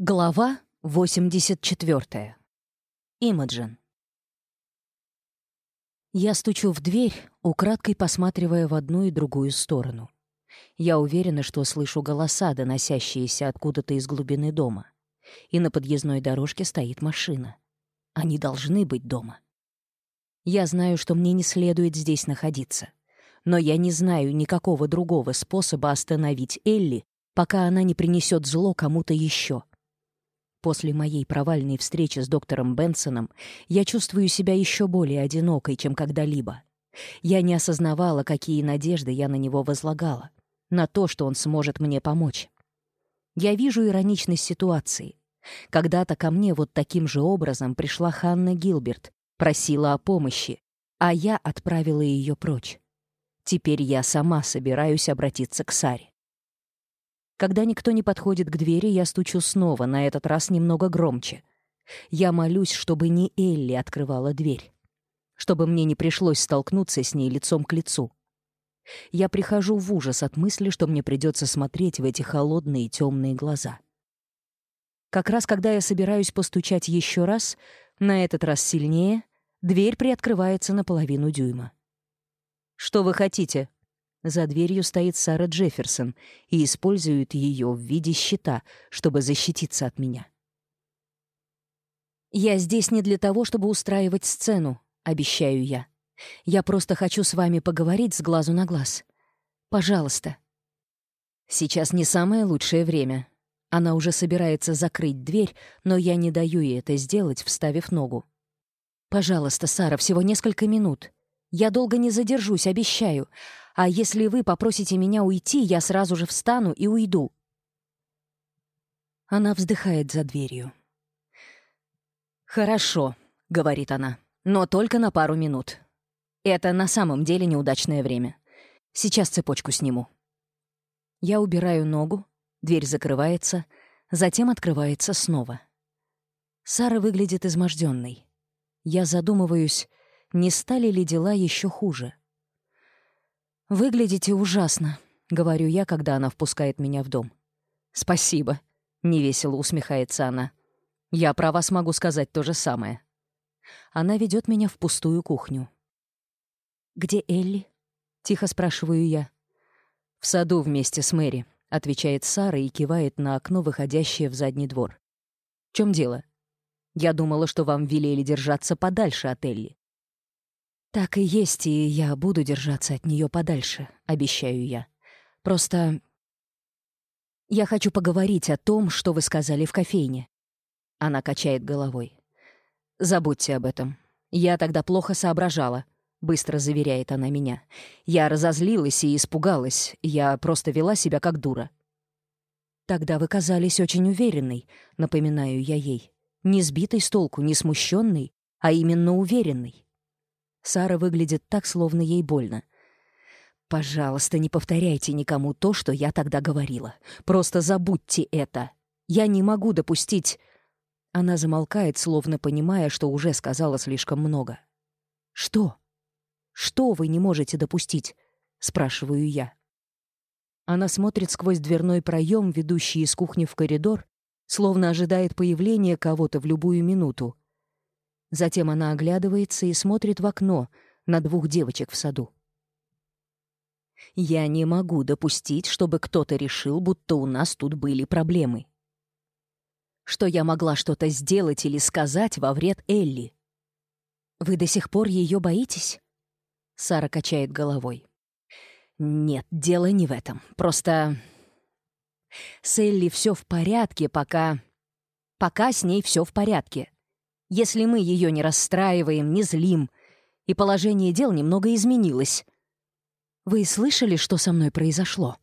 Глава 84. Имаджин. Я стучу в дверь, украдкой посматривая в одну и другую сторону. Я уверена, что слышу голоса, доносящиеся откуда-то из глубины дома. И на подъездной дорожке стоит машина. Они должны быть дома. Я знаю, что мне не следует здесь находиться. Но я не знаю никакого другого способа остановить Элли, пока она не принесет зло кому-то еще — После моей провальной встречи с доктором Бенсоном я чувствую себя еще более одинокой, чем когда-либо. Я не осознавала, какие надежды я на него возлагала, на то, что он сможет мне помочь. Я вижу ироничность ситуации. Когда-то ко мне вот таким же образом пришла Ханна Гилберт, просила о помощи, а я отправила ее прочь. Теперь я сама собираюсь обратиться к Саре. Когда никто не подходит к двери, я стучу снова, на этот раз немного громче. Я молюсь, чтобы не Элли открывала дверь. Чтобы мне не пришлось столкнуться с ней лицом к лицу. Я прихожу в ужас от мысли, что мне придется смотреть в эти холодные темные глаза. Как раз когда я собираюсь постучать еще раз, на этот раз сильнее, дверь приоткрывается на половину дюйма. «Что вы хотите?» За дверью стоит Сара Джефферсон и использует ее в виде щита, чтобы защититься от меня. «Я здесь не для того, чтобы устраивать сцену», — обещаю я. «Я просто хочу с вами поговорить с глазу на глаз. Пожалуйста». Сейчас не самое лучшее время. Она уже собирается закрыть дверь, но я не даю ей это сделать, вставив ногу. «Пожалуйста, Сара, всего несколько минут. Я долго не задержусь, обещаю. А если вы попросите меня уйти, я сразу же встану и уйду». Она вздыхает за дверью. «Хорошо», — говорит она, — «но только на пару минут. Это на самом деле неудачное время. Сейчас цепочку сниму». Я убираю ногу, дверь закрывается, затем открывается снова. Сара выглядит изможденной. Я задумываюсь, не стали ли дела еще хуже. «Выглядите ужасно», — говорю я, когда она впускает меня в дом. «Спасибо», — невесело усмехается она. «Я про вас могу сказать то же самое». Она ведет меня в пустую кухню. «Где Элли?» — тихо спрашиваю я. «В саду вместе с Мэри», — отвечает Сара и кивает на окно, выходящее в задний двор. «В чем дело?» «Я думала, что вам велели держаться подальше от Элли». «Так и есть, и я буду держаться от нее подальше, обещаю я. Просто я хочу поговорить о том, что вы сказали в кофейне». Она качает головой. «Забудьте об этом. Я тогда плохо соображала», — быстро заверяет она меня. «Я разозлилась и испугалась. Я просто вела себя как дура». «Тогда вы казались очень уверенной», — напоминаю я ей. «Не сбитой с толку, не смущенной, а именно уверенной». Сара выглядит так, словно ей больно. «Пожалуйста, не повторяйте никому то, что я тогда говорила. Просто забудьте это. Я не могу допустить...» Она замолкает, словно понимая, что уже сказала слишком много. «Что? Что вы не можете допустить?» — спрашиваю я. Она смотрит сквозь дверной проем, ведущий из кухни в коридор, словно ожидает появления кого-то в любую минуту, Затем она оглядывается и смотрит в окно на двух девочек в саду. «Я не могу допустить, чтобы кто-то решил, будто у нас тут были проблемы. Что я могла что-то сделать или сказать во вред Элли? Вы до сих пор ее боитесь?» Сара качает головой. «Нет, дело не в этом. Просто с Элли все в порядке, пока... Пока с ней все в порядке если мы ее не расстраиваем, не злим, и положение дел немного изменилось. Вы слышали, что со мной произошло?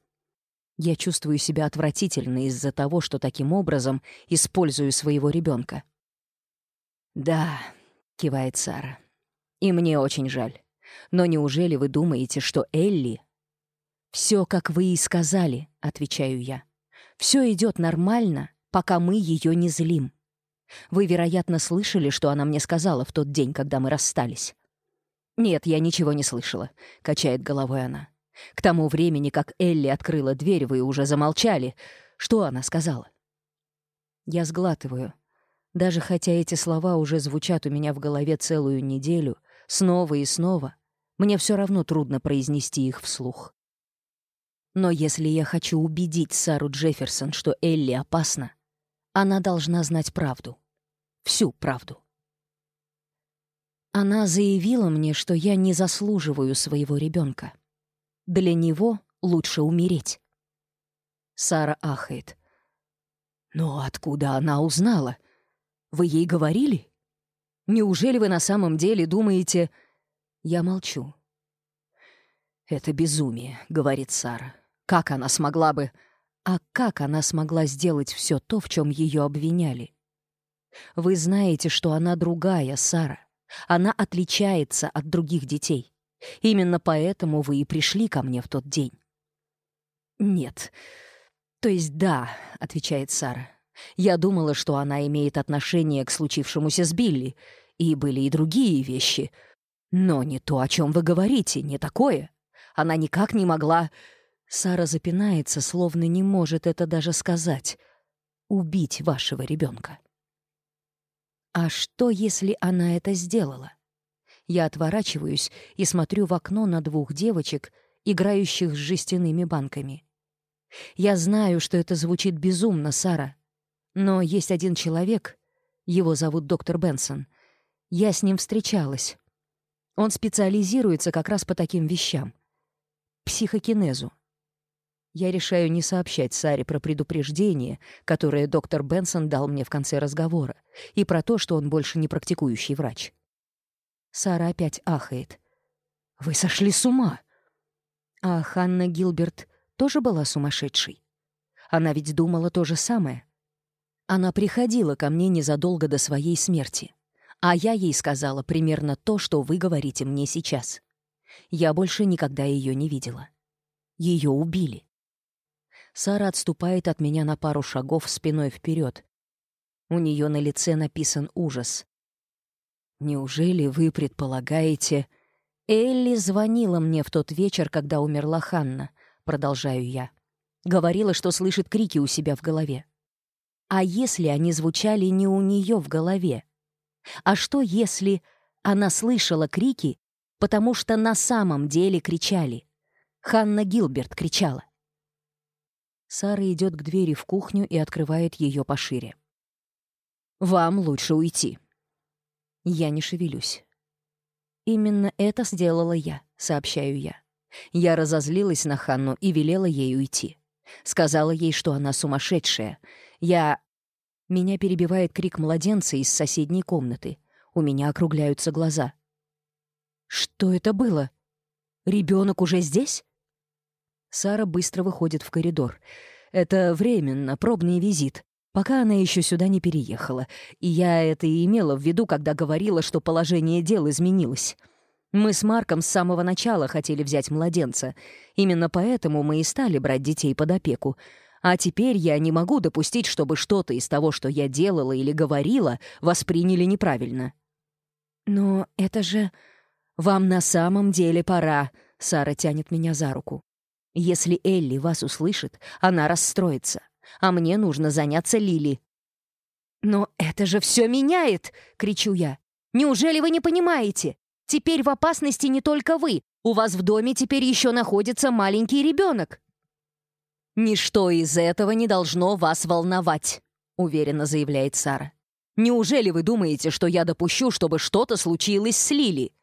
Я чувствую себя отвратительно из-за того, что таким образом использую своего ребенка. «Да», — кивает Сара, — «и мне очень жаль. Но неужели вы думаете, что Элли...» «Все, как вы и сказали», — отвечаю я. «Все идет нормально, пока мы ее не злим». Вы, вероятно, слышали, что она мне сказала в тот день, когда мы расстались. «Нет, я ничего не слышала», — качает головой она. «К тому времени, как Элли открыла дверь, вы уже замолчали. Что она сказала?» Я сглатываю. Даже хотя эти слова уже звучат у меня в голове целую неделю, снова и снова, мне все равно трудно произнести их вслух. Но если я хочу убедить Сару Джефферсон, что Элли опасна, она должна знать правду всю правду. Она заявила мне, что я не заслуживаю своего ребенка. Для него лучше умереть. Сара ахает. «Но откуда она узнала? Вы ей говорили? Неужели вы на самом деле думаете...» Я молчу. «Это безумие», — говорит Сара. «Как она смогла бы...» «А как она смогла сделать все то, в чем ее обвиняли?» Вы знаете, что она другая, Сара. Она отличается от других детей. Именно поэтому вы и пришли ко мне в тот день». «Нет. То есть да», — отвечает Сара. «Я думала, что она имеет отношение к случившемуся с Билли, и были и другие вещи. Но не то, о чем вы говорите, не такое. Она никак не могла...» Сара запинается, словно не может это даже сказать. «Убить вашего ребенка». А что, если она это сделала? Я отворачиваюсь и смотрю в окно на двух девочек, играющих с жестяными банками. Я знаю, что это звучит безумно, Сара. Но есть один человек, его зовут доктор Бенсон. Я с ним встречалась. Он специализируется как раз по таким вещам. Психокинезу. Я решаю не сообщать Саре про предупреждение, которое доктор Бенсон дал мне в конце разговора, и про то, что он больше не практикующий врач. Сара опять ахает. «Вы сошли с ума!» А Ханна Гилберт тоже была сумасшедшей. Она ведь думала то же самое. Она приходила ко мне незадолго до своей смерти, а я ей сказала примерно то, что вы говорите мне сейчас. Я больше никогда ее не видела. Ее убили. Сара отступает от меня на пару шагов спиной вперед. У нее на лице написан ужас. «Неужели вы предполагаете...» «Элли звонила мне в тот вечер, когда умерла Ханна», — продолжаю я. Говорила, что слышит крики у себя в голове. А если они звучали не у нее в голове? А что если она слышала крики, потому что на самом деле кричали? Ханна Гилберт кричала. Сара идет к двери в кухню и открывает ее пошире. «Вам лучше уйти». Я не шевелюсь. «Именно это сделала я», — сообщаю я. Я разозлилась на Ханну и велела ей уйти. Сказала ей, что она сумасшедшая. Я... Меня перебивает крик младенца из соседней комнаты. У меня округляются глаза. «Что это было? Ребенок уже здесь?» Сара быстро выходит в коридор. «Это временно, пробный визит. Пока она еще сюда не переехала. И я это и имела в виду, когда говорила, что положение дел изменилось. Мы с Марком с самого начала хотели взять младенца. Именно поэтому мы и стали брать детей под опеку. А теперь я не могу допустить, чтобы что-то из того, что я делала или говорила, восприняли неправильно». «Но это же...» «Вам на самом деле пора», — Сара тянет меня за руку. Если Элли вас услышит, она расстроится. А мне нужно заняться Лили. «Но это же все меняет!» — кричу я. «Неужели вы не понимаете? Теперь в опасности не только вы. У вас в доме теперь еще находится маленький ребенок». «Ничто из этого не должно вас волновать», — уверенно заявляет Сара. «Неужели вы думаете, что я допущу, чтобы что-то случилось с Лили?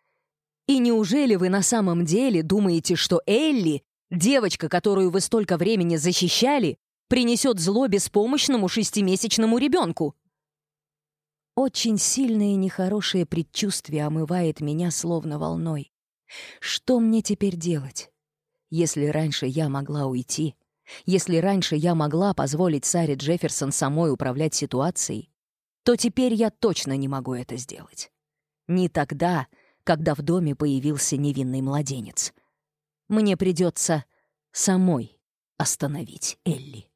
И неужели вы на самом деле думаете, что Элли Девочка, которую вы столько времени защищали, принесет зло беспомощному шестимесячному ребенку. Очень сильное и нехорошее предчувствие омывает меня словно волной. Что мне теперь делать? Если раньше я могла уйти, если раньше я могла позволить Саре Джефферсон самой управлять ситуацией, то теперь я точно не могу это сделать. Не тогда, когда в доме появился невинный младенец мне придется самой остановить Элли.